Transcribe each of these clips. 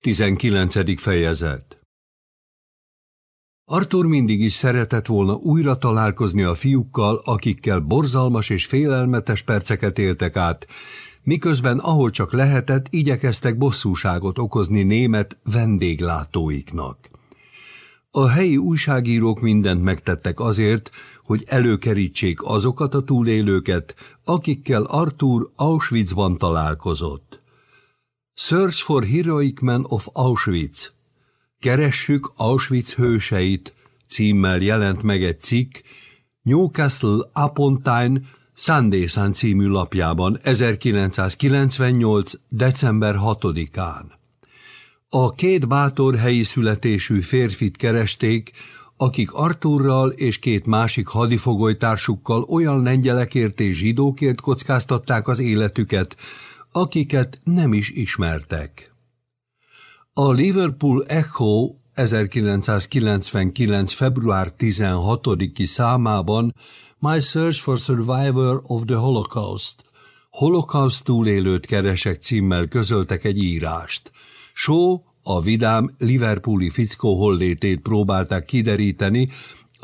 19. fejezet Arthur mindig is szeretett volna újra találkozni a fiúkkal, akikkel borzalmas és félelmetes perceket éltek át, miközben ahol csak lehetett, igyekeztek bosszúságot okozni német vendéglátóiknak. A helyi újságírók mindent megtettek azért, hogy előkerítsék azokat a túlélőket, akikkel Arthur Auschwitzban találkozott. Search for Heroic Men of Auschwitz. Keressük Auschwitz hőseit címmel jelent meg egy cikk Newcastle upon Tyne Sunday Sun című lapjában 1998. december 6-án. A két bátor helyi születésű férfit keresték, akik Arturral és két másik hadifogolytársukkal olyan lengyelekért és zsidókért kockáztatták az életüket, akiket nem is ismertek. A Liverpool Echo 1999. február 16-i számában My Search for Survivor of the Holocaust Holocaust túlélőt keresek címmel közöltek egy írást. Shaw a vidám Liverpooli fickó hollétét próbálták kideríteni,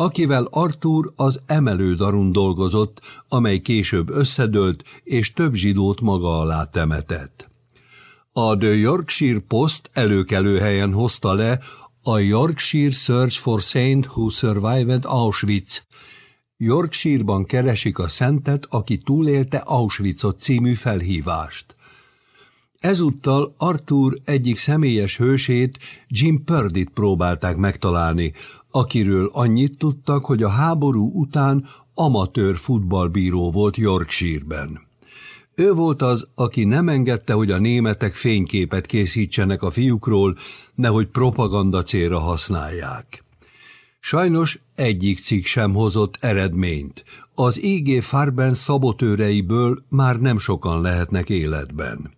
akivel Arthur az emelődarun dolgozott, amely később összedőlt és több zsidót maga alá temetett. A The Yorkshire Post előkelő helyen hozta le a Yorkshire Search for Saint Who Survived Auschwitz. Yorkshire-ban keresik a szentet, aki túlélte Auschwitzot című felhívást. Ezúttal Arthur egyik személyes hősét, Jim Purdy-t próbálták megtalálni, akiről annyit tudtak, hogy a háború után amatőr futballbíró volt Yorkshire-ben. Ő volt az, aki nem engedte, hogy a németek fényképet készítsenek a fiúkról, nehogy propaganda célra használják. Sajnos egyik cikk sem hozott eredményt. Az IG Farben szabotőreiből már nem sokan lehetnek életben.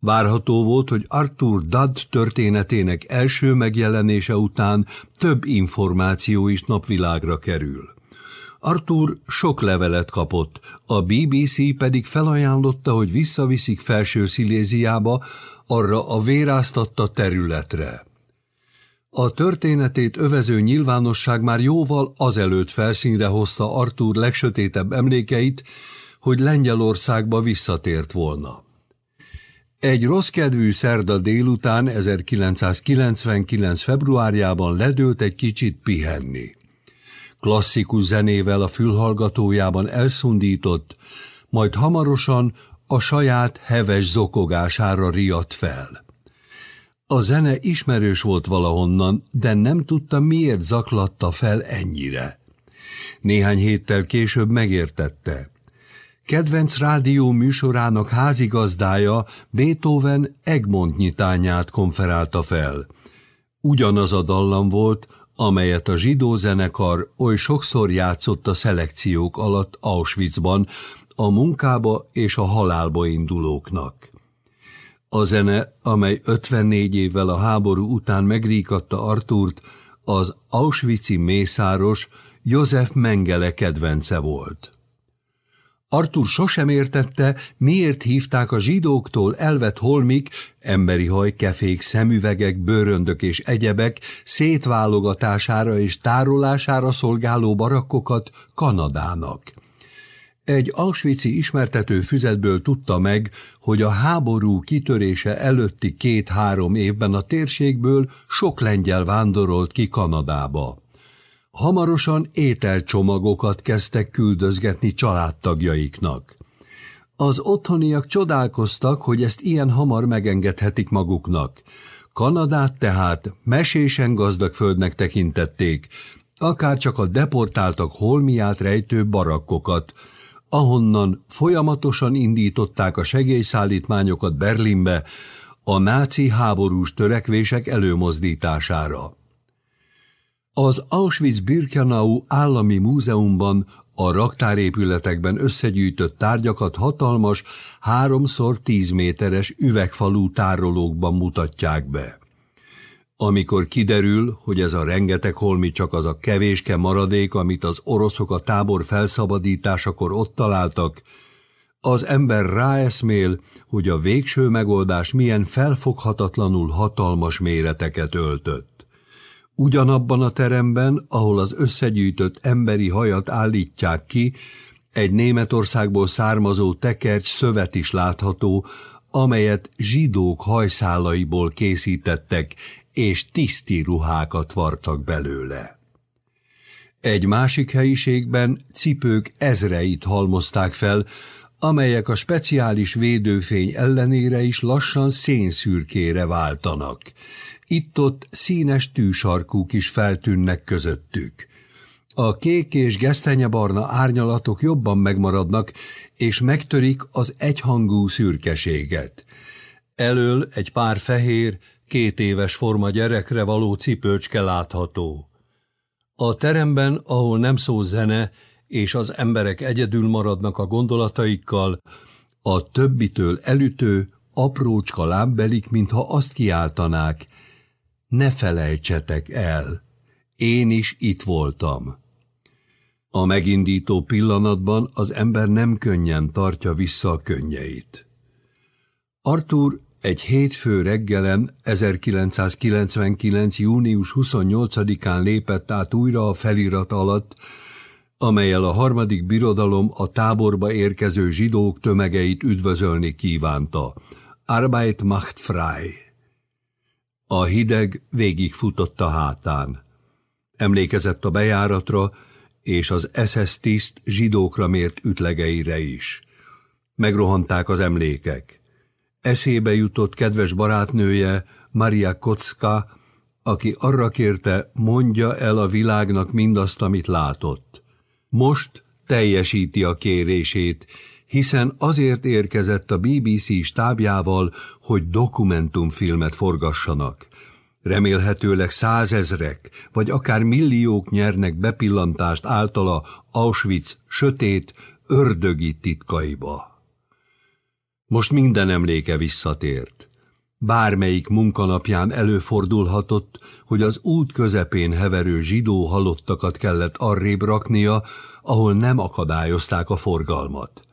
Várható volt, hogy Arthur Dudd történetének első megjelenése után több információ is napvilágra kerül. Arthur sok levelet kapott, a BBC pedig felajánlotta, hogy visszaviszik felső Sziléziába, arra a véráztatta területre. A történetét övező nyilvánosság már jóval azelőtt felszínre hozta Arthur legsötétebb emlékeit, hogy Lengyelországba visszatért volna. Egy rosszkedvű szerda délután 1999. februárjában ledőlt egy kicsit pihenni. Klasszikus zenével a fülhallgatójában elszundított, majd hamarosan a saját heves zokogására riadt fel. A zene ismerős volt valahonnan, de nem tudta, miért zaklatta fel ennyire. Néhány héttel később megértette – Kedvenc rádió műsorának házigazdája Beethoven Egmont nyitányát konferálta fel. Ugyanaz a dallam volt, amelyet a zsidó zenekar oly sokszor játszott a szelekciók alatt Auschwitzban, a munkába és a halálba indulóknak. A zene, amely 54 évvel a háború után megríkatta Artúrt, az Auschwitzi mészáros József Mengele kedvence volt. Artur sosem értette, miért hívták a zsidóktól elvett holmik, emberi haj, kefék, szemüvegek, bőröndök és egyebek szétválogatására és tárolására szolgáló barakkokat Kanadának. Egy auschwitzi ismertető füzetből tudta meg, hogy a háború kitörése előtti két-három évben a térségből sok lengyel vándorolt ki Kanadába. Hamarosan ételcsomagokat kezdtek küldözgetni családtagjaiknak. Az otthoniak csodálkoztak, hogy ezt ilyen hamar megengedhetik maguknak. Kanadát tehát mesésen gazdag földnek tekintették, akár csak a deportáltak holmiát rejtő barakkokat, ahonnan folyamatosan indították a segélyszállítmányokat Berlinbe a náci háborús törekvések előmozdítására. Az Auschwitz-Birkenau állami múzeumban a raktárépületekben összegyűjtött tárgyakat hatalmas, háromszor tíz méteres üvegfalú tárolókban mutatják be. Amikor kiderül, hogy ez a rengeteg holmi csak az a kevéske maradék, amit az oroszok a tábor felszabadításakor ott találtak, Az ember ráeszmél, hogy a végső megoldás milyen felfoghatatlanul hatalmas méreteket öltött. Ugyanabban a teremben, ahol az összegyűjtött emberi hajat állítják ki, egy Németországból származó tekercs szövet is látható, amelyet zsidók hajszálaiból készítettek, és tiszti ruhákat vartak belőle. Egy másik helyiségben cipők ezreit halmozták fel, amelyek a speciális védőfény ellenére is lassan szénszürkére váltanak. Itt-ott színes tűsarkúk is feltűnnek közöttük. A kék és gesztenyebarna árnyalatok jobban megmaradnak, és megtörik az egyhangú szürkeséget. Elől egy pár fehér, két éves forma gyerekre való cipőcske látható. A teremben, ahol nem szó zene, és az emberek egyedül maradnak a gondolataikkal, a többitől elütő, aprócska lábbelik, mintha azt kiáltanák, ne felejtsetek el, én is itt voltam. A megindító pillanatban az ember nem könnyen tartja vissza a könnyeit. Arthur egy hétfő reggelen 1999. június 28-án lépett át újra a felirat alatt, amelyel a harmadik birodalom a táborba érkező zsidók tömegeit üdvözölni kívánta. Arbeit macht frei. A hideg végigfutott a hátán. Emlékezett a bejáratra, és az SS tiszt zsidókra mért ütlegeire is. Megrohanták az emlékek. Eszébe jutott kedves barátnője, Maria Kocka, aki arra kérte, mondja el a világnak mindazt, amit látott. Most teljesíti a kérését, hiszen azért érkezett a BBC stábjával, hogy dokumentumfilmet forgassanak. Remélhetőleg százezrek, vagy akár milliók nyernek bepillantást általa Auschwitz sötét, ördögi titkaiba. Most minden emléke visszatért. Bármelyik munkanapján előfordulhatott, hogy az út közepén heverő zsidó halottakat kellett arrébb raknia, ahol nem akadályozták a forgalmat.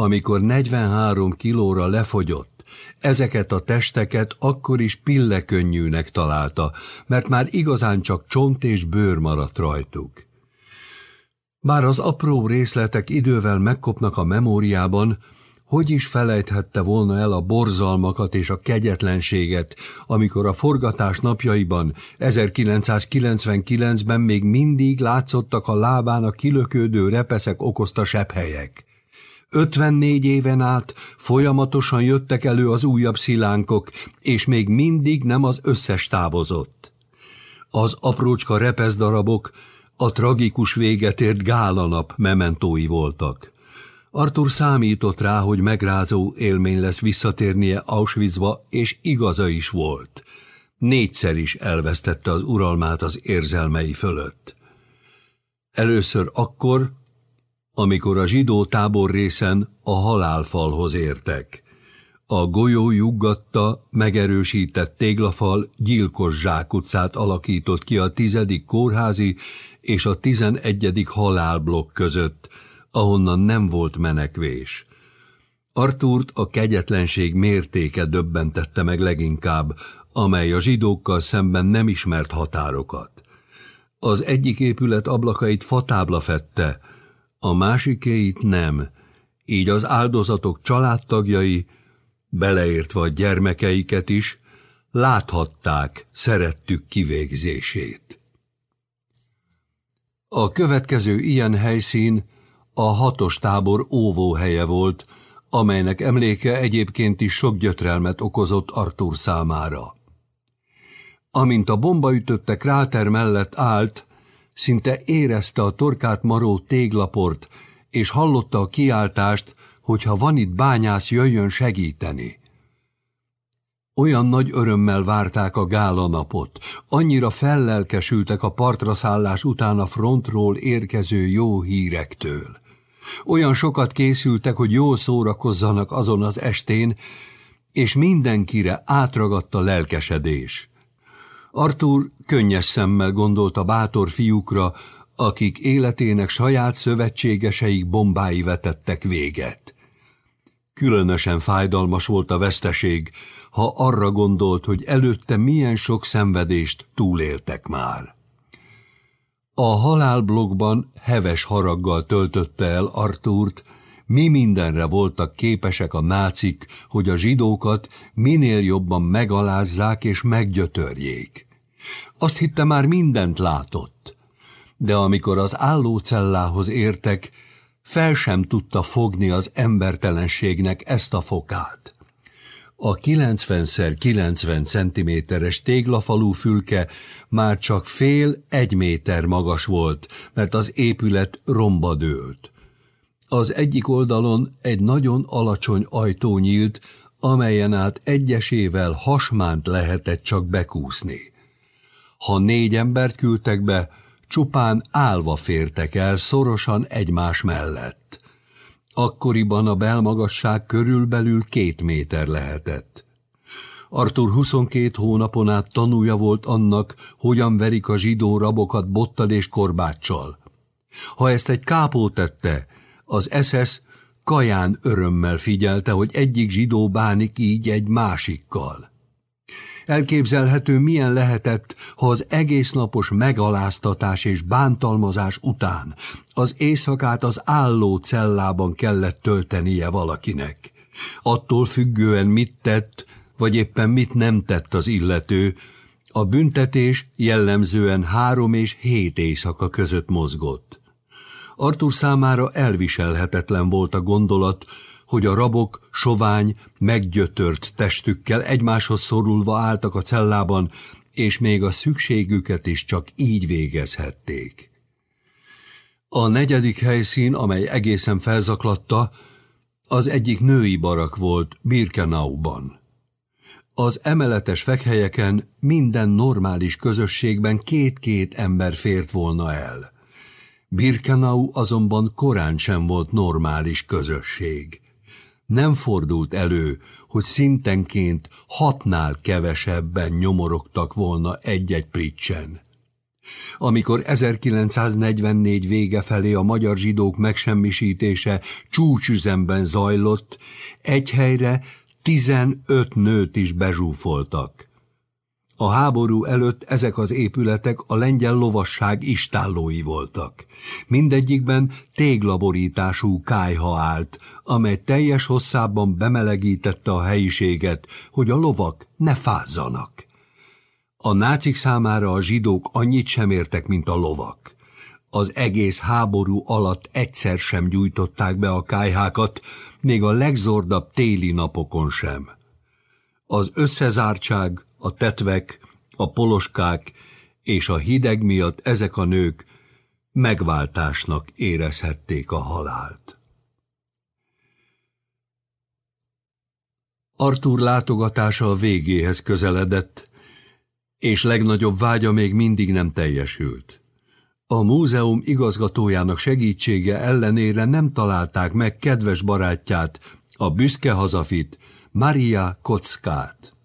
Amikor 43 kilóra lefogyott, ezeket a testeket akkor is pillekönnyűnek találta, mert már igazán csak csont és bőr maradt rajtuk. Bár az apró részletek idővel megkopnak a memóriában, hogy is felejthette volna el a borzalmakat és a kegyetlenséget, amikor a forgatás napjaiban, 1999-ben még mindig látszottak a lábán a kilökődő repeszek okozta sepphelyek. 54 éven át folyamatosan jöttek elő az újabb szilánkok, és még mindig nem az összes távozott. Az aprócska repeszdarabok a tragikus véget ért gálanap mementói voltak. Arthur számított rá, hogy megrázó élmény lesz visszatérnie Auschwitzba, és igaza is volt. Négyszer is elvesztette az uralmát az érzelmei fölött. Először akkor, amikor a zsidó tábor részen a halálfalhoz értek. A golyó juggatta, megerősített téglafal gyilkos zsákutcát alakított ki a tizedik kórházi és a tizenegyedik halálblokk között, ahonnan nem volt menekvés. Artúrt a kegyetlenség mértéke döbbentette meg leginkább, amely a zsidókkal szemben nem ismert határokat. Az egyik épület ablakait fatábla fette, a másikéit nem, így az áldozatok családtagjai, beleértve a gyermekeiket is, láthatták szerettük kivégzését. A következő ilyen helyszín a hatos tábor óvóhelye volt, amelynek emléke egyébként is sok gyötrelmet okozott Artur számára. Amint a bomba ütötte kráter mellett állt, szinte érezte a torkát maró téglaport, és hallotta a kiáltást, hogyha van itt bányász, jöjjön segíteni. Olyan nagy örömmel várták a gálanapot, annyira fellelkesültek a partra szállás után a frontról érkező jó hírektől. Olyan sokat készültek, hogy jól szórakozzanak azon az estén, és mindenkire átragadt a lelkesedés. Arthur könnyes szemmel gondolt a bátor fiúkra, akik életének saját szövetségeseik bombái vetettek véget. Különösen fájdalmas volt a veszteség, ha arra gondolt, hogy előtte milyen sok szenvedést túléltek már. A halálblogban heves haraggal töltötte el Artúrt, mi mindenre voltak képesek a nácik, hogy a zsidókat minél jobban megalázzák és meggyötörjék. Azt hitte már mindent látott, de amikor az állócellához értek, fel sem tudta fogni az embertelenségnek ezt a fokát. A 90x90 centiméteres téglafalú fülke már csak fél egy méter magas volt, mert az épület romba dőlt. Az egyik oldalon egy nagyon alacsony ajtó nyílt, amelyen át egyesével hasmánt lehetett csak bekúszni. Ha négy embert küldtek be, csupán állva fértek el szorosan egymás mellett. Akkoriban a belmagasság körülbelül két méter lehetett. Artur 22 hónapon át tanúja volt annak, hogyan verik a zsidó rabokat bottal és korbáccsal. Ha ezt egy kápó tette, az SS kaján örömmel figyelte, hogy egyik zsidó bánik így egy másikkal. Elképzelhető, milyen lehetett, ha az egész napos megaláztatás és bántalmazás után az éjszakát az álló cellában kellett töltenie valakinek. Attól függően mit tett, vagy éppen mit nem tett az illető, a büntetés jellemzően három és hét éjszaka között mozgott. Artur számára elviselhetetlen volt a gondolat, hogy a rabok sovány, meggyötört testükkel egymáshoz szorulva álltak a cellában, és még a szükségüket is csak így végezhették. A negyedik helyszín, amely egészen felzaklatta, az egyik női barak volt Birkenauban. Az emeletes fekhelyeken minden normális közösségben két-két ember fért volna el. Birkenau azonban korán sem volt normális közösség. Nem fordult elő, hogy szintenként hatnál kevesebben nyomorogtak volna egy-egy pricsen. Amikor 1944 vége felé a magyar zsidók megsemmisítése csúcsüzemben zajlott, egy helyre 15 nőt is bezsúfoltak. A háború előtt ezek az épületek a lengyel lovasság istállói voltak. Mindegyikben téglaborítású kájha állt, amely teljes hosszában bemelegítette a helyiséget, hogy a lovak ne fázzanak. A nácik számára a zsidók annyit sem értek, mint a lovak. Az egész háború alatt egyszer sem gyújtották be a kájhákat, még a legzordabb téli napokon sem. Az összezártság, a tetvek, a poloskák és a hideg miatt ezek a nők megváltásnak érezhették a halált. Artur látogatása a végéhez közeledett, és legnagyobb vágya még mindig nem teljesült. A múzeum igazgatójának segítsége ellenére nem találták meg kedves barátját, a büszke hazafit, Maria Kockát.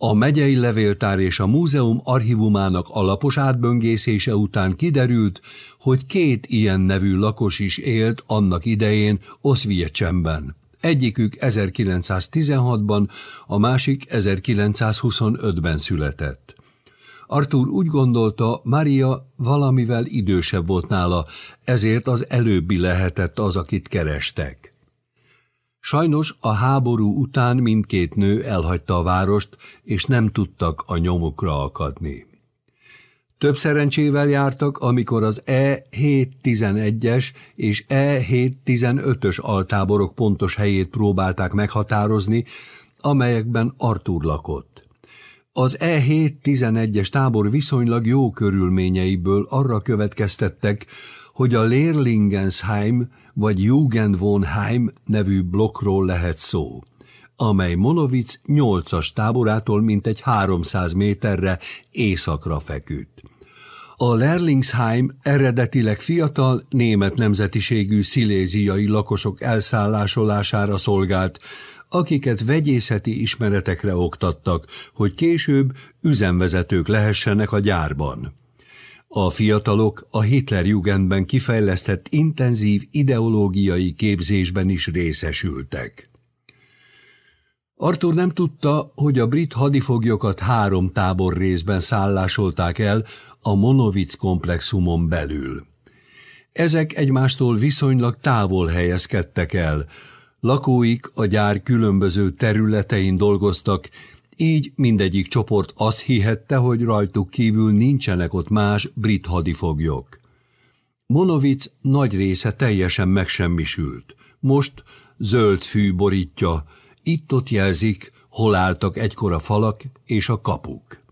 A megyei levéltár és a múzeum archívumának alapos átböngészése után kiderült, hogy két ilyen nevű lakos is élt annak idején Oszviecsemben. Egyikük 1916-ban, a másik 1925-ben született. Artur úgy gondolta, Maria valamivel idősebb volt nála, ezért az előbbi lehetett az, akit kerestek. Sajnos a háború után mindkét nő elhagyta a várost, és nem tudtak a nyomukra akadni. Több szerencsével jártak, amikor az E711-es és E715-ös altáborok pontos helyét próbálták meghatározni, amelyekben Artur lakott. Az E711-es tábor viszonylag jó körülményeiből arra következtettek, hogy a Leerlingensheim vagy Jugendwohnheim nevű blokkról lehet szó, amely Monovic 8-as táborától mintegy 300 méterre északra feküdt. A Lerlingsheim eredetileg fiatal, német nemzetiségű sziléziai lakosok elszállásolására szolgált, akiket vegyészeti ismeretekre oktattak, hogy később üzemvezetők lehessenek a gyárban. A fiatalok a Hitlerjugendben kifejlesztett intenzív ideológiai képzésben is részesültek. Arthur nem tudta, hogy a brit hadifoglyokat három tábor részben szállásolták el a Monovic komplexumon belül. Ezek egymástól viszonylag távol helyezkedtek el, lakóik a gyár különböző területein dolgoztak, így mindegyik csoport azt hihette, hogy rajtuk kívül nincsenek ott más brit hadifoglyok. Monovic nagy része teljesen megsemmisült. Most zöld fű borítja, itt-ott jelzik, hol álltak egykor a falak és a kapuk.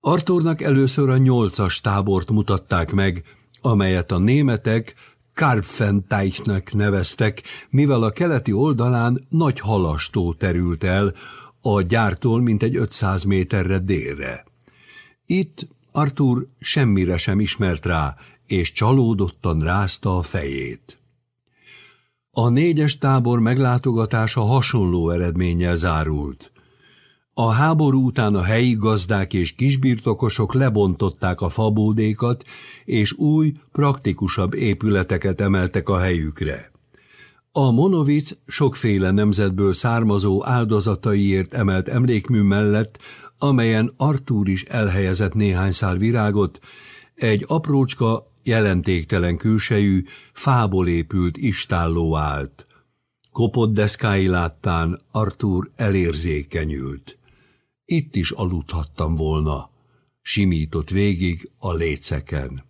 Arthurnak először a nyolcas tábort mutatták meg, amelyet a németek Karpfenteichnek neveztek, mivel a keleti oldalán nagy halastó terült el, a gyártól mintegy 500 méterre délre. Itt Arthur semmire sem ismert rá, és csalódottan rázta a fejét. A négyes tábor meglátogatása hasonló eredménnyel zárult. A háború után a helyi gazdák és kisbirtokosok lebontották a fabódékat, és új, praktikusabb épületeket emeltek a helyükre. A Monovic sokféle nemzetből származó áldozataiért emelt emlékmű mellett, amelyen Artúr is elhelyezett néhány szál virágot, egy aprócska, jelentéktelen külsejű, fából épült istálló állt. Kopott deszkái láttán Artúr elérzékenyült. Itt is aludhattam volna, simított végig a léceken.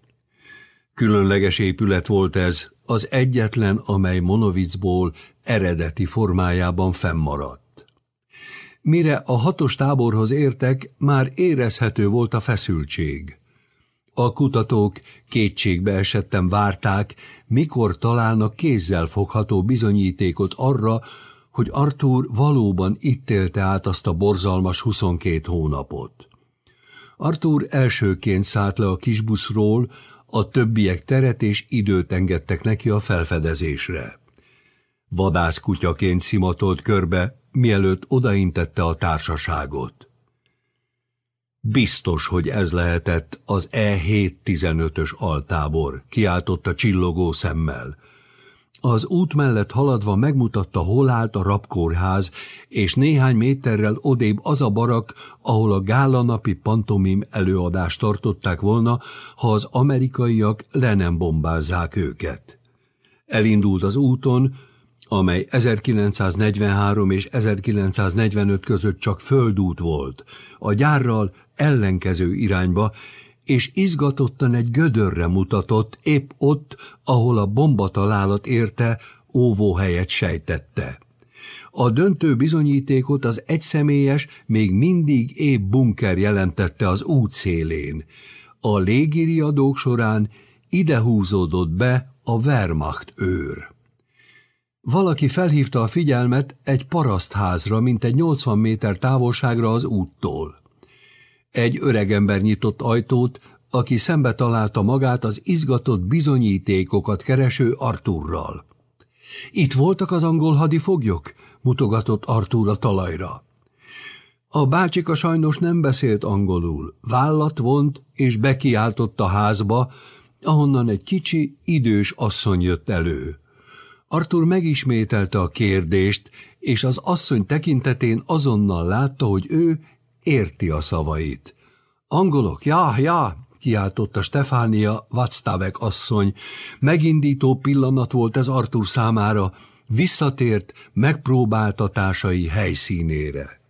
Különleges épület volt ez, az egyetlen, amely Monovicból eredeti formájában fennmaradt. Mire a hatos táborhoz értek, már érezhető volt a feszültség. A kutatók kétségbe esettem várták, mikor találnak kézzel fogható bizonyítékot arra, hogy Arthur valóban itt élte át azt a borzalmas 22 hónapot. Arthur elsőként szállt le a kisbuszról, a többiek teret és időt engedtek neki a felfedezésre. Vadászkutyaként szimatolt körbe, mielőtt odaintette a társaságot. Biztos, hogy ez lehetett az E715-ös altábor, kiáltotta csillogó szemmel. Az út mellett haladva megmutatta, hol állt a rabkórház, és néhány méterrel odébb az a barak, ahol a gálanapi pantomim előadást tartották volna, ha az amerikaiak le nem bombázzák őket. Elindult az úton, amely 1943 és 1945 között csak földút volt, a gyárral ellenkező irányba, és izgatottan egy gödörre mutatott, épp ott, ahol a bombatalálat érte, óvóhelyet sejtette. A döntő bizonyítékot az egyszemélyes, még mindig épp bunker jelentette az út szélén. A légiriadók során ide húzódott be a Wehrmacht őr. Valaki felhívta a figyelmet egy parasztházra, mint egy 80 méter távolságra az úttól. Egy öregember nyitott ajtót, aki szembe találta magát az izgatott bizonyítékokat kereső Arturral. Itt voltak az angol hadifoglyok? mutogatott Artur a talajra. A bácsika sajnos nem beszélt angolul, vállat vont és bekiáltott a házba, ahonnan egy kicsi, idős asszony jött elő. Artur megismételte a kérdést, és az asszony tekintetén azonnal látta, hogy ő érti a szavait. Angolok, já, já, kiáltotta Stefánia Vatstavek asszony. Megindító pillanat volt ez Artur számára, visszatért megpróbáltatásai helyszínére.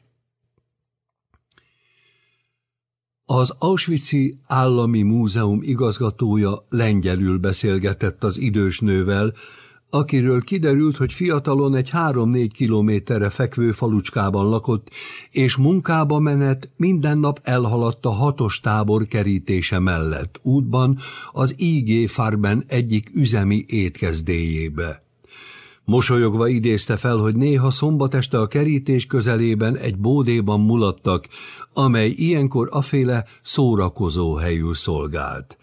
Az Auschwitz-i Állami Múzeum igazgatója lengyelül beszélgetett az idős nővel, akiről kiderült, hogy fiatalon egy három-négy kilométerre fekvő falucskában lakott, és munkába menet minden nap elhaladt a hatos tábor kerítése mellett, útban az IG Farben egyik üzemi étkezdéjébe. Mosolyogva idézte fel, hogy néha szombat este a kerítés közelében egy bódéban mulattak, amely ilyenkor aféle szórakozó helyül szolgált.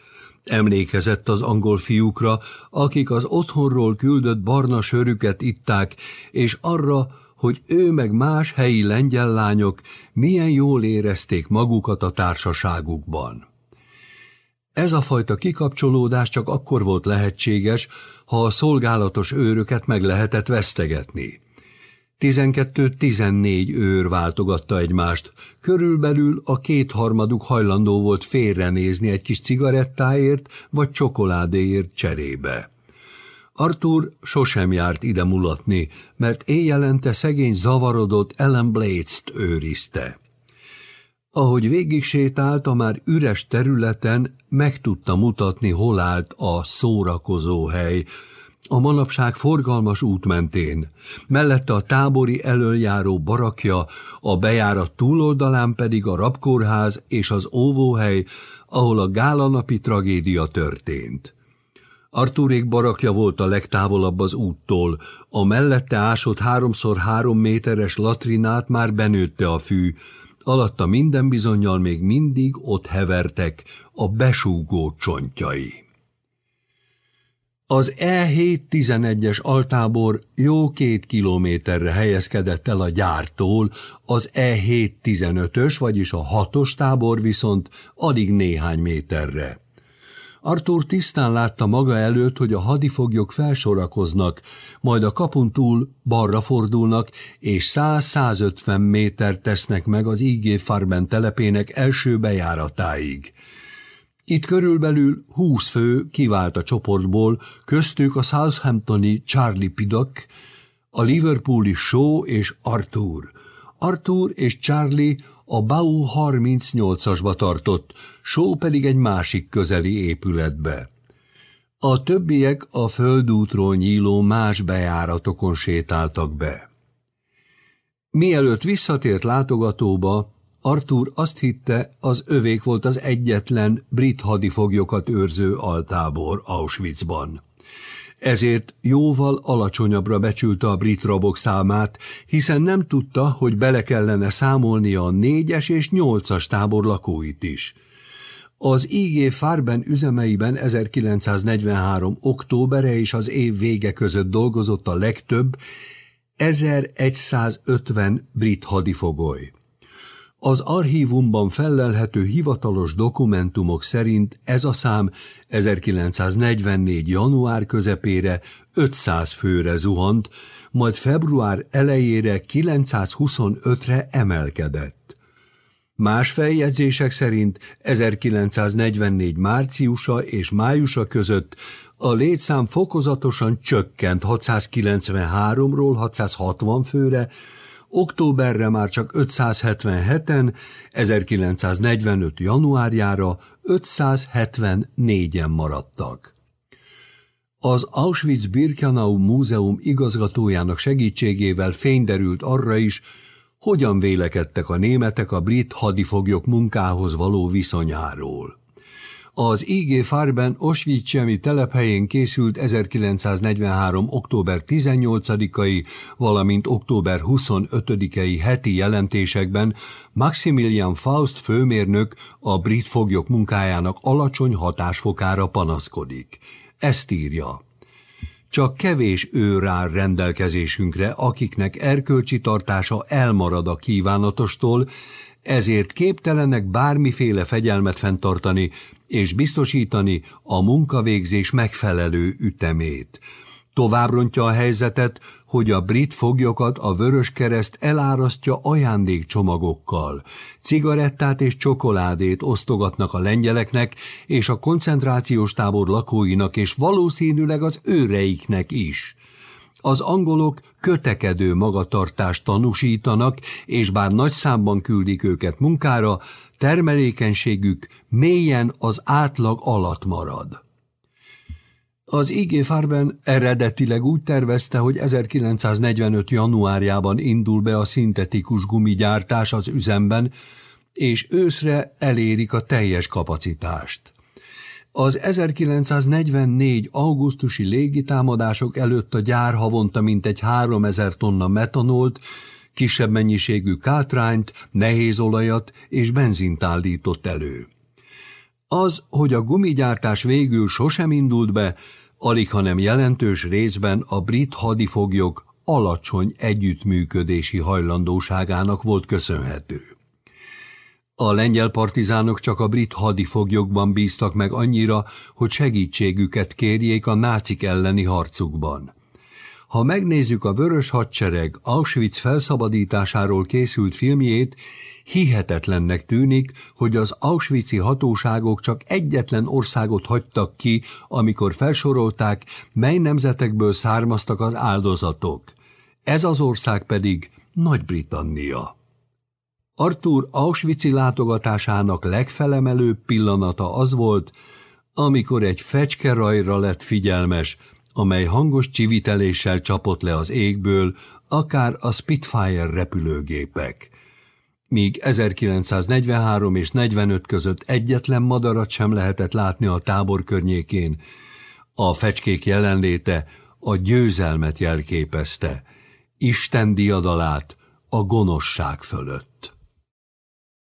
Emlékezett az angol fiúkra, akik az otthonról küldött barna sörüket itták, és arra, hogy ő meg más helyi lengyel lányok milyen jól érezték magukat a társaságukban. Ez a fajta kikapcsolódás csak akkor volt lehetséges, ha a szolgálatos őröket meg lehetett vesztegetni. 12-14 őr váltogatta egymást, körülbelül a kétharmaduk hajlandó volt félrenézni egy kis cigarettáért vagy csokoládéért cserébe. Arthur sosem járt ide mulatni, mert éjjelente szegény zavarodott Ellen Blades-t őrizte. Ahogy végig sétált a már üres területen, meg tudta mutatni, hol állt a szórakozó hely, a manapság forgalmas út mentén, mellette a tábori elöljáró barakja, a bejárat túloldalán pedig a rabkórház és az óvóhely, ahol a gálanapi tragédia történt. Arturék barakja volt a legtávolabb az úttól, a mellette ásott háromszor három méteres latrinát már benőtte a fű, alatta minden bizonyal még mindig ott hevertek a besúgó csontjai. Az E7-11-es altábor jó két kilométerre helyezkedett el a gyártól, az E7-15-ös, vagyis a hatos tábor viszont alig néhány méterre. Artur tisztán látta maga előtt, hogy a hadifoglyok felsorakoznak, majd a kapun túl balra fordulnak, és 100-150 méter tesznek meg az IG Farben telepének első bejáratáig. Itt körülbelül húsz fő kivált a csoportból, köztük a Southamptoni Charlie Piddock, a Liverpooli Shaw és Arthur. Arthur és Charlie a Bau 38-asba tartott, Shaw pedig egy másik közeli épületbe. A többiek a földútról nyíló más bejáratokon sétáltak be. Mielőtt visszatért látogatóba, Arthur azt hitte, az övék volt az egyetlen brit hadifoglyokat őrző altábor Auschwitzban. Ezért jóval alacsonyabbra becsülte a brit rabok számát, hiszen nem tudta, hogy bele kellene számolnia a négyes és nyolcas tábor lakóit is. Az IG Farben üzemeiben 1943. októbere és az év vége között dolgozott a legtöbb, 1150 brit hadifogoly. Az archívumban fellelhető hivatalos dokumentumok szerint ez a szám 1944. január közepére 500 főre zuhant, majd február elejére 925-re emelkedett. Más feljegyzések szerint 1944 márciusa és májusa között a létszám fokozatosan csökkent 693-ról 660 főre, októberre már csak 577-en, 1945. januárjára 574-en maradtak. Az Auschwitz-Birkenau Múzeum igazgatójának segítségével fényderült arra is, hogyan vélekedtek a németek a brit hadifoglyok munkához való viszonyáról. Az IG Farben Oswiecemi telephelyén készült 1943. október 18-ai, valamint október 25-ai heti jelentésekben Maximilian Faust főmérnök a brit foglyok munkájának alacsony hatásfokára panaszkodik. Ezt írja. Csak kevés őr áll rendelkezésünkre, akiknek erkölcsi tartása elmarad a kívánatostól, ezért képtelenek bármiféle fegyelmet fenntartani és biztosítani a munkavégzés megfelelő ütemét. Tovább rontja a helyzetet, hogy a brit foglyokat a vörös kereszt elárasztja ajándékcsomagokkal. Cigarettát és csokoládét osztogatnak a lengyeleknek és a koncentrációs tábor lakóinak és valószínűleg az őreiknek is. Az angolok kötekedő magatartást tanúsítanak, és bár nagy számban küldik őket munkára, termelékenységük mélyen az átlag alatt marad. Az IG Farben eredetileg úgy tervezte, hogy 1945. januárjában indul be a szintetikus gumigyártás az üzemben, és őszre elérik a teljes kapacitást. Az 1944. augusztusi légitámadások előtt a gyár havonta mintegy 3000 tonna metanolt, kisebb mennyiségű kátrányt, nehézolajat és benzint állított elő. Az, hogy a gumigyártás végül sosem indult be, alig hanem jelentős részben a brit hadifoglyok alacsony együttműködési hajlandóságának volt köszönhető. A lengyel partizánok csak a brit hadifoglyokban bíztak meg annyira, hogy segítségüket kérjék a nácik elleni harcukban. Ha megnézzük a Vörös Hadsereg Auschwitz felszabadításáról készült filmjét, hihetetlennek tűnik, hogy az Auschwitzi hatóságok csak egyetlen országot hagytak ki, amikor felsorolták, mely nemzetekből származtak az áldozatok. Ez az ország pedig Nagy-Britannia. Arthur Auschwitzi látogatásának legfelemelőbb pillanata az volt, amikor egy fecskerajra lett figyelmes, amely hangos csiviteléssel csapott le az égből, akár a Spitfire repülőgépek. Míg 1943 és 45 között egyetlen madarat sem lehetett látni a tábor környékén, a fecskék jelenléte a győzelmet jelképezte, Isten diadalát a gonoszság fölött.